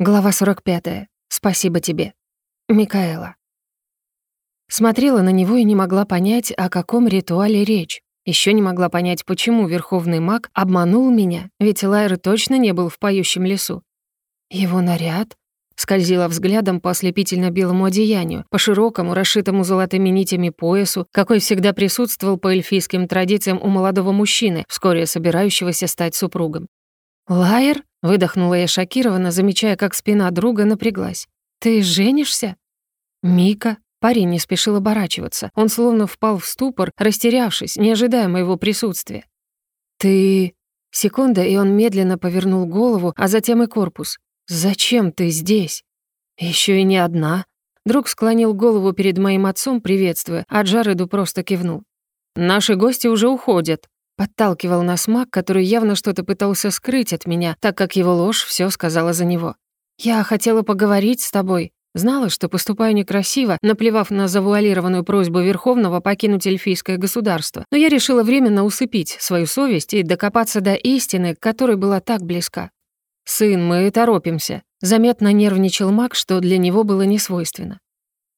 Глава 45. Спасибо тебе. Микаэла. Смотрела на него и не могла понять, о каком ритуале речь. Еще не могла понять, почему Верховный маг обманул меня, ведь Лайер точно не был в поющем лесу. Его наряд? Скользила взглядом по ослепительно-белому одеянию, по широкому, расшитому золотыми нитями поясу, какой всегда присутствовал по эльфийским традициям у молодого мужчины, вскоре собирающегося стать супругом. «Лайер?» — выдохнула я шокированно, замечая, как спина друга напряглась. «Ты женишься?» «Мика?» Парень не спешил оборачиваться. Он словно впал в ступор, растерявшись, не ожидая моего присутствия. «Ты...» Секунда, и он медленно повернул голову, а затем и корпус. «Зачем ты здесь?» Еще и не одна». Друг склонил голову перед моим отцом, приветствуя, а Джареду просто кивнул. «Наши гости уже уходят», Подталкивал нас маг, который явно что-то пытался скрыть от меня, так как его ложь все сказала за него. «Я хотела поговорить с тобой. Знала, что поступаю некрасиво, наплевав на завуалированную просьбу Верховного покинуть эльфийское государство. Но я решила временно усыпить свою совесть и докопаться до истины, которой была так близка. «Сын, мы торопимся», — заметно нервничал маг, что для него было несвойственно.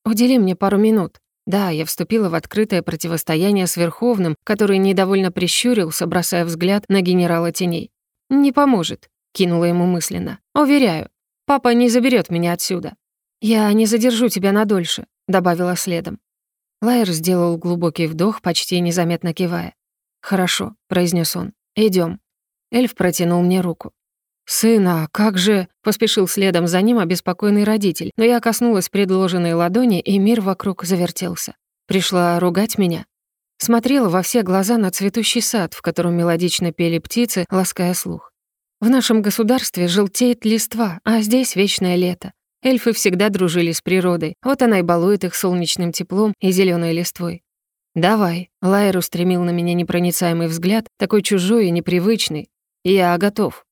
«Удели мне пару минут», да, я вступила в открытое противостояние с Верховным, который недовольно прищурился, бросая взгляд на генерала теней. «Не поможет», — кинула ему мысленно. «Уверяю, папа не заберет меня отсюда». «Я не задержу тебя надольше», — добавила следом. Лайер сделал глубокий вдох, почти незаметно кивая. «Хорошо», — произнес он. Идем. Эльф протянул мне руку. «Сына, как же...» — поспешил следом за ним обеспокоенный родитель, но я коснулась предложенной ладони, и мир вокруг завертелся. Пришла ругать меня. Смотрела во все глаза на цветущий сад, в котором мелодично пели птицы, лаская слух. В нашем государстве желтеет листва, а здесь вечное лето. Эльфы всегда дружили с природой, вот она и балует их солнечным теплом и зеленой листвой. «Давай», — Лайер устремил на меня непроницаемый взгляд, такой чужой и непривычный. «Я готов».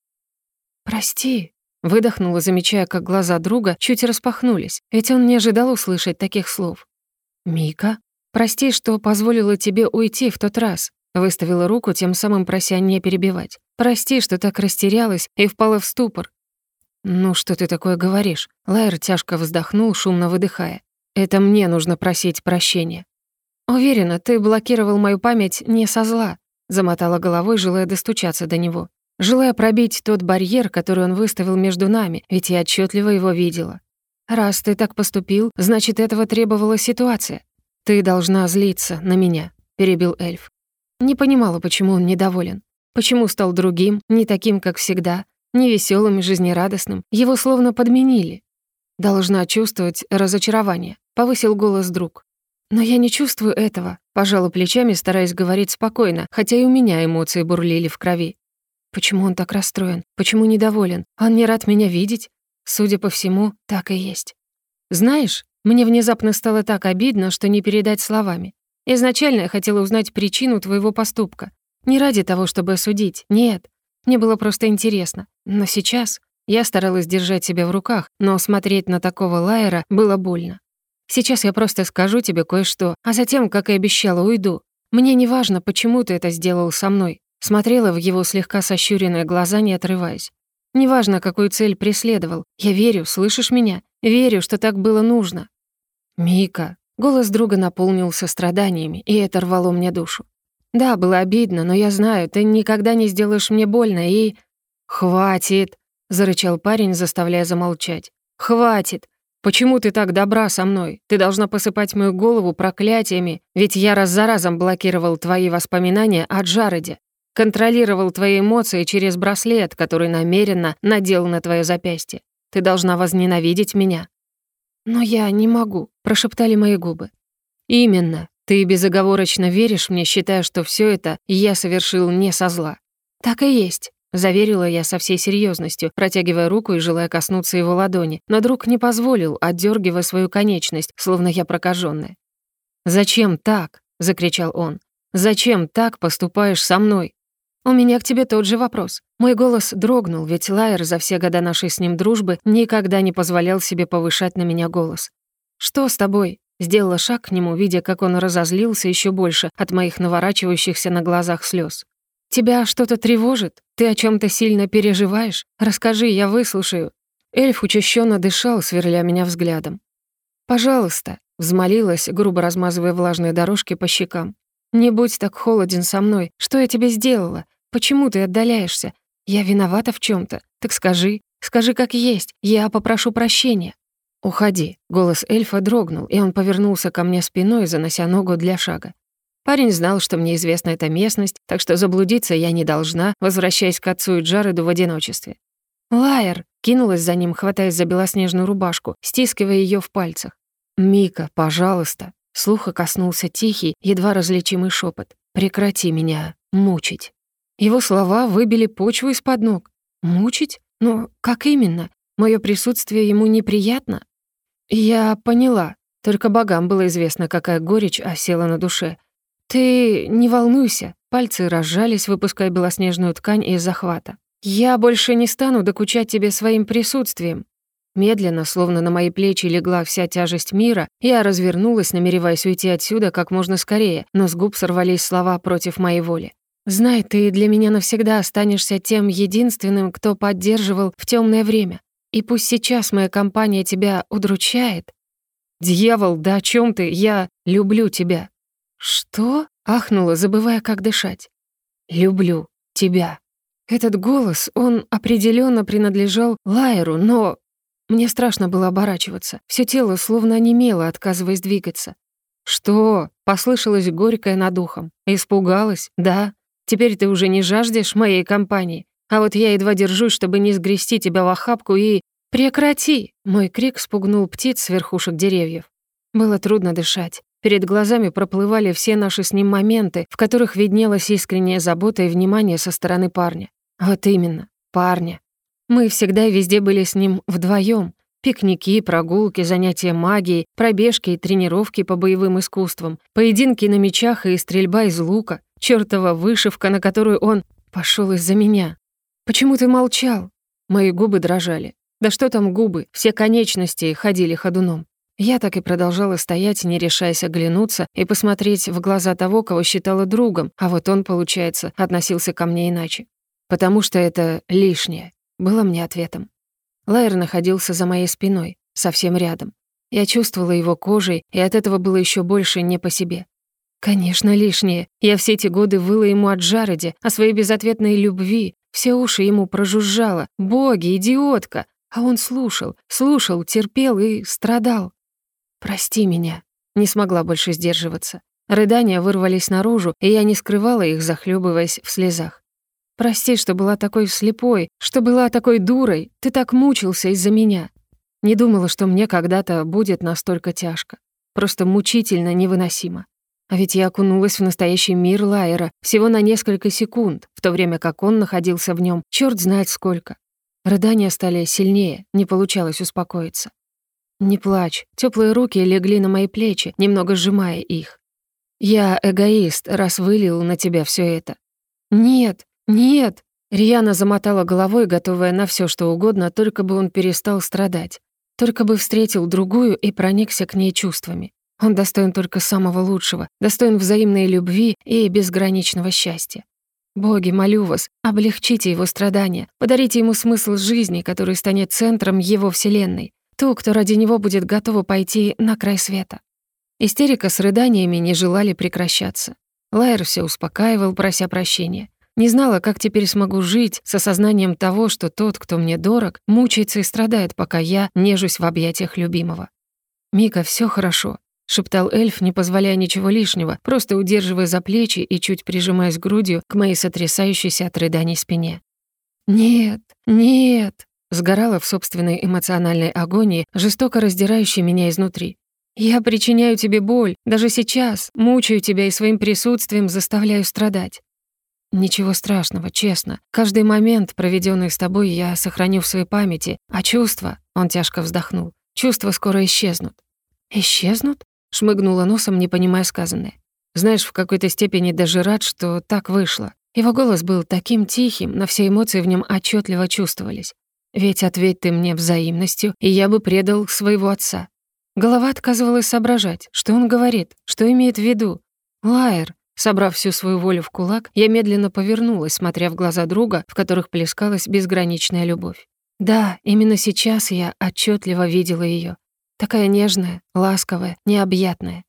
«Прости», — выдохнула, замечая, как глаза друга чуть распахнулись, ведь он не ожидал услышать таких слов. «Мика, прости, что позволила тебе уйти в тот раз», — выставила руку, тем самым прося не перебивать. «Прости, что так растерялась и впала в ступор». «Ну что ты такое говоришь?» Лайер тяжко вздохнул, шумно выдыхая. «Это мне нужно просить прощения». «Уверена, ты блокировал мою память не со зла», — замотала головой, желая достучаться до него желая пробить тот барьер, который он выставил между нами, ведь я отчетливо его видела. «Раз ты так поступил, значит, этого требовала ситуация. Ты должна злиться на меня», — перебил эльф. Не понимала, почему он недоволен. Почему стал другим, не таким, как всегда, не веселым и жизнерадостным. Его словно подменили. «Должна чувствовать разочарование», — повысил голос друг. «Но я не чувствую этого», — пожала плечами, стараясь говорить спокойно, хотя и у меня эмоции бурлили в крови. Почему он так расстроен? Почему недоволен? Он не рад меня видеть? Судя по всему, так и есть. Знаешь, мне внезапно стало так обидно, что не передать словами. Изначально я хотела узнать причину твоего поступка. Не ради того, чтобы осудить, нет. Мне было просто интересно. Но сейчас я старалась держать себя в руках, но смотреть на такого лайера было больно. Сейчас я просто скажу тебе кое-что, а затем, как и обещала, уйду. Мне не важно, почему ты это сделал со мной. Смотрела в его слегка сощуренные глаза, не отрываясь. Неважно, какую цель преследовал. Я верю, слышишь меня? Верю, что так было нужно. Мика. Голос друга наполнился страданиями, и это рвало мне душу. Да, было обидно, но я знаю, ты никогда не сделаешь мне больно и... «Хватит!» — зарычал парень, заставляя замолчать. «Хватит! Почему ты так добра со мной? Ты должна посыпать мою голову проклятиями, ведь я раз за разом блокировал твои воспоминания о Джареде контролировал твои эмоции через браслет, который намеренно надел на твое запястье. Ты должна возненавидеть меня». «Но я не могу», — прошептали мои губы. «Именно. Ты безоговорочно веришь мне, считая, что все это я совершил не со зла». «Так и есть», — заверила я со всей серьезностью, протягивая руку и желая коснуться его ладони, но друг не позволил, отдергивая свою конечность, словно я прокаженная. «Зачем так?» — закричал он. «Зачем так поступаешь со мной?» «У меня к тебе тот же вопрос». Мой голос дрогнул, ведь Лайер за все года нашей с ним дружбы никогда не позволял себе повышать на меня голос. «Что с тобой?» Сделала шаг к нему, видя, как он разозлился еще больше от моих наворачивающихся на глазах слез. «Тебя что-то тревожит? Ты о чем то сильно переживаешь? Расскажи, я выслушаю». Эльф учащенно дышал, сверля меня взглядом. «Пожалуйста», — взмолилась, грубо размазывая влажные дорожки по щекам. «Не будь так холоден со мной. Что я тебе сделала? Почему ты отдаляешься? Я виновата в чем то Так скажи, скажи как есть. Я попрошу прощения». «Уходи», — голос эльфа дрогнул, и он повернулся ко мне спиной, занося ногу для шага. Парень знал, что мне известна эта местность, так что заблудиться я не должна, возвращаясь к отцу и Джареду в одиночестве. «Лайер!» — кинулась за ним, хватаясь за белоснежную рубашку, стискивая ее в пальцах. «Мика, пожалуйста!» — слуха коснулся тихий, едва различимый шепот. «Прекрати меня мучить!» Его слова выбили почву из-под ног. «Мучить? Но как именно? Мое присутствие ему неприятно?» «Я поняла. Только богам было известно, какая горечь осела на душе. Ты не волнуйся». Пальцы разжались, выпуская белоснежную ткань из захвата. «Я больше не стану докучать тебе своим присутствием». Медленно, словно на мои плечи легла вся тяжесть мира, я развернулась, намереваясь уйти отсюда как можно скорее, но с губ сорвались слова против моей воли. «Знай, ты для меня навсегда останешься тем единственным, кто поддерживал в темное время. И пусть сейчас моя компания тебя удручает. Дьявол, да о чем ты? Я люблю тебя. Что? Ахнула, забывая, как дышать. Люблю тебя. Этот голос, он определенно принадлежал Лайеру, но... Мне страшно было оборачиваться. Все тело словно онемело, отказываясь двигаться. «Что?» — послышалось горькое над ухом. «Испугалась? Да? Теперь ты уже не жаждешь моей компании? А вот я едва держусь, чтобы не сгрести тебя в охапку и... «Прекрати!» — мой крик спугнул птиц с верхушек деревьев. Было трудно дышать. Перед глазами проплывали все наши с ним моменты, в которых виднелась искренняя забота и внимание со стороны парня. Вот именно, парня. Мы всегда везде были с ним вдвоем. Пикники, прогулки, занятия магией, пробежки и тренировки по боевым искусствам, поединки на мечах и стрельба из лука, чёртова вышивка, на которую он пошёл из-за меня. «Почему ты молчал?» Мои губы дрожали. Да что там губы, все конечности ходили ходуном. Я так и продолжала стоять, не решаясь оглянуться и посмотреть в глаза того, кого считала другом, а вот он, получается, относился ко мне иначе. Потому что это лишнее, было мне ответом. Лайер находился за моей спиной, совсем рядом. Я чувствовала его кожей, и от этого было еще больше не по себе. Конечно, лишнее. Я все эти годы выла ему от Джареди, о своей безответной любви, все уши ему прожужжало. «Боги, идиотка!» А он слушал, слушал, терпел и страдал. «Прости меня». Не смогла больше сдерживаться. Рыдания вырвались наружу, и я не скрывала их, захлебываясь в слезах. «Прости, что была такой слепой, что была такой дурой. Ты так мучился из-за меня. Не думала, что мне когда-то будет настолько тяжко. Просто мучительно невыносимо. А ведь я окунулась в настоящий мир Лайера всего на несколько секунд, в то время как он находился в нем черт знает сколько. Рыдания стали сильнее, не получалось успокоиться. «Не плачь». Теплые руки легли на мои плечи, немного сжимая их. «Я эгоист, раз вылил на тебя все это». «Нет, нет!» Рьяна замотала головой, готовая на все, что угодно, только бы он перестал страдать. Только бы встретил другую и проникся к ней чувствами. Он достоин только самого лучшего, достоин взаимной любви и безграничного счастья. Боги, молю вас, облегчите его страдания, подарите ему смысл жизни, который станет центром его вселенной, ту, кто ради него будет готова пойти на край света. Истерика с рыданиями не желали прекращаться. Лайер все успокаивал, прося прощения. Не знала, как теперь смогу жить с осознанием того, что тот, кто мне дорог, мучается и страдает, пока я нежусь в объятиях любимого. «Мика, все хорошо шептал эльф, не позволяя ничего лишнего, просто удерживая за плечи и чуть прижимаясь грудью к моей сотрясающейся от рыданий спине. «Нет, нет!» сгорала в собственной эмоциональной агонии, жестоко раздирающей меня изнутри. «Я причиняю тебе боль, даже сейчас, мучаю тебя и своим присутствием заставляю страдать. Ничего страшного, честно. Каждый момент, проведенный с тобой, я сохраню в своей памяти, а чувства, он тяжко вздохнул, чувства скоро исчезнут. Исчезнут? Шмыгнула носом, не понимая сказанное. Знаешь, в какой-то степени даже рад, что так вышло. Его голос был таким тихим, но все эмоции в нем отчетливо чувствовались. Ведь ответь ты мне взаимностью, и я бы предал своего отца. Голова отказывалась соображать, что он говорит, что имеет в виду. Лайер, собрав всю свою волю в кулак, я медленно повернулась, смотря в глаза друга, в которых плескалась безграничная любовь. Да, именно сейчас я отчетливо видела ее, Такая нежная, ласковая, необъятная.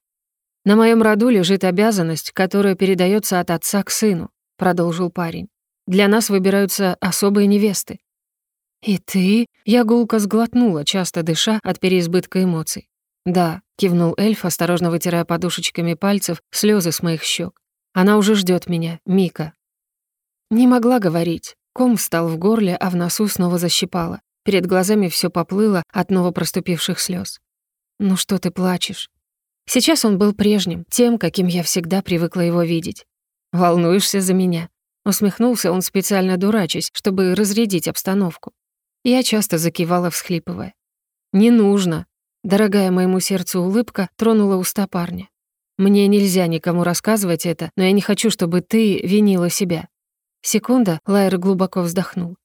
На моем роду лежит обязанность, которая передается от отца к сыну, продолжил парень. Для нас выбираются особые невесты. И ты? Я гулко сглотнула, часто дыша от переизбытка эмоций. Да, кивнул эльф, осторожно вытирая подушечками пальцев слезы с моих щек. Она уже ждет меня, Мика. Не могла говорить. Ком встал в горле, а в носу снова защипало. Перед глазами все поплыло от новопроступивших слез. «Ну что ты плачешь?» Сейчас он был прежним, тем, каким я всегда привыкла его видеть. «Волнуешься за меня?» Усмехнулся он специально дурачась, чтобы разрядить обстановку. Я часто закивала, всхлипывая. «Не нужно». Дорогая моему сердцу улыбка тронула уста парня. «Мне нельзя никому рассказывать это, но я не хочу, чтобы ты винила себя». Секунда, Лайер глубоко вздохнул.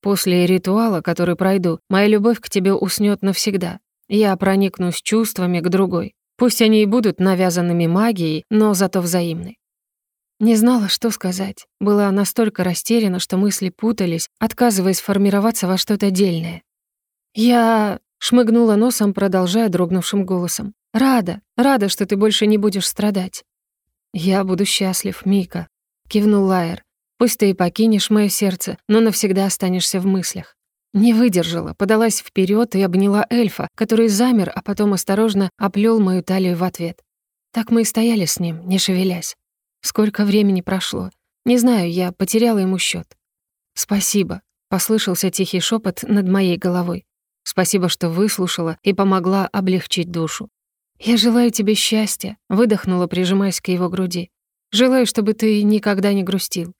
«После ритуала, который пройду, моя любовь к тебе уснет навсегда. Я проникнусь чувствами к другой. Пусть они и будут навязанными магией, но зато взаимны». Не знала, что сказать. Была настолько растеряна, что мысли путались, отказываясь формироваться во что-то дельное. «Я...» — шмыгнула носом, продолжая дрогнувшим голосом. «Рада, рада, что ты больше не будешь страдать». «Я буду счастлив, Мика», — кивнул Лайер. «Пусть ты и покинешь моё сердце, но навсегда останешься в мыслях». Не выдержала, подалась вперед и обняла эльфа, который замер, а потом осторожно оплел мою талию в ответ. Так мы и стояли с ним, не шевелясь. Сколько времени прошло? Не знаю, я потеряла ему счет. «Спасибо», — послышался тихий шепот над моей головой. «Спасибо, что выслушала и помогла облегчить душу». «Я желаю тебе счастья», — выдохнула, прижимаясь к его груди. «Желаю, чтобы ты никогда не грустил.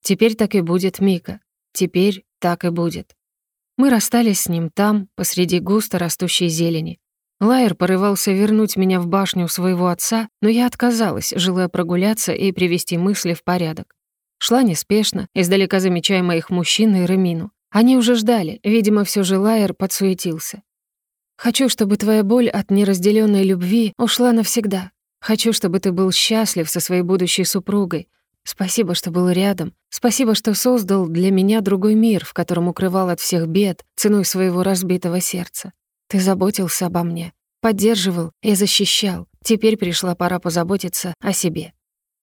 Теперь так и будет, Мика. Теперь так и будет». Мы расстались с ним там, посреди густо растущей зелени. Лайер порывался вернуть меня в башню своего отца, но я отказалась, желая прогуляться и привести мысли в порядок. Шла неспешно, издалека замечая моих мужчин и Ремину. Они уже ждали, видимо, все же Лайер подсуетился. «Хочу, чтобы твоя боль от неразделенной любви ушла навсегда. Хочу, чтобы ты был счастлив со своей будущей супругой. Спасибо, что был рядом. Спасибо, что создал для меня другой мир, в котором укрывал от всех бед ценой своего разбитого сердца. Ты заботился обо мне, поддерживал и защищал. Теперь пришла пора позаботиться о себе.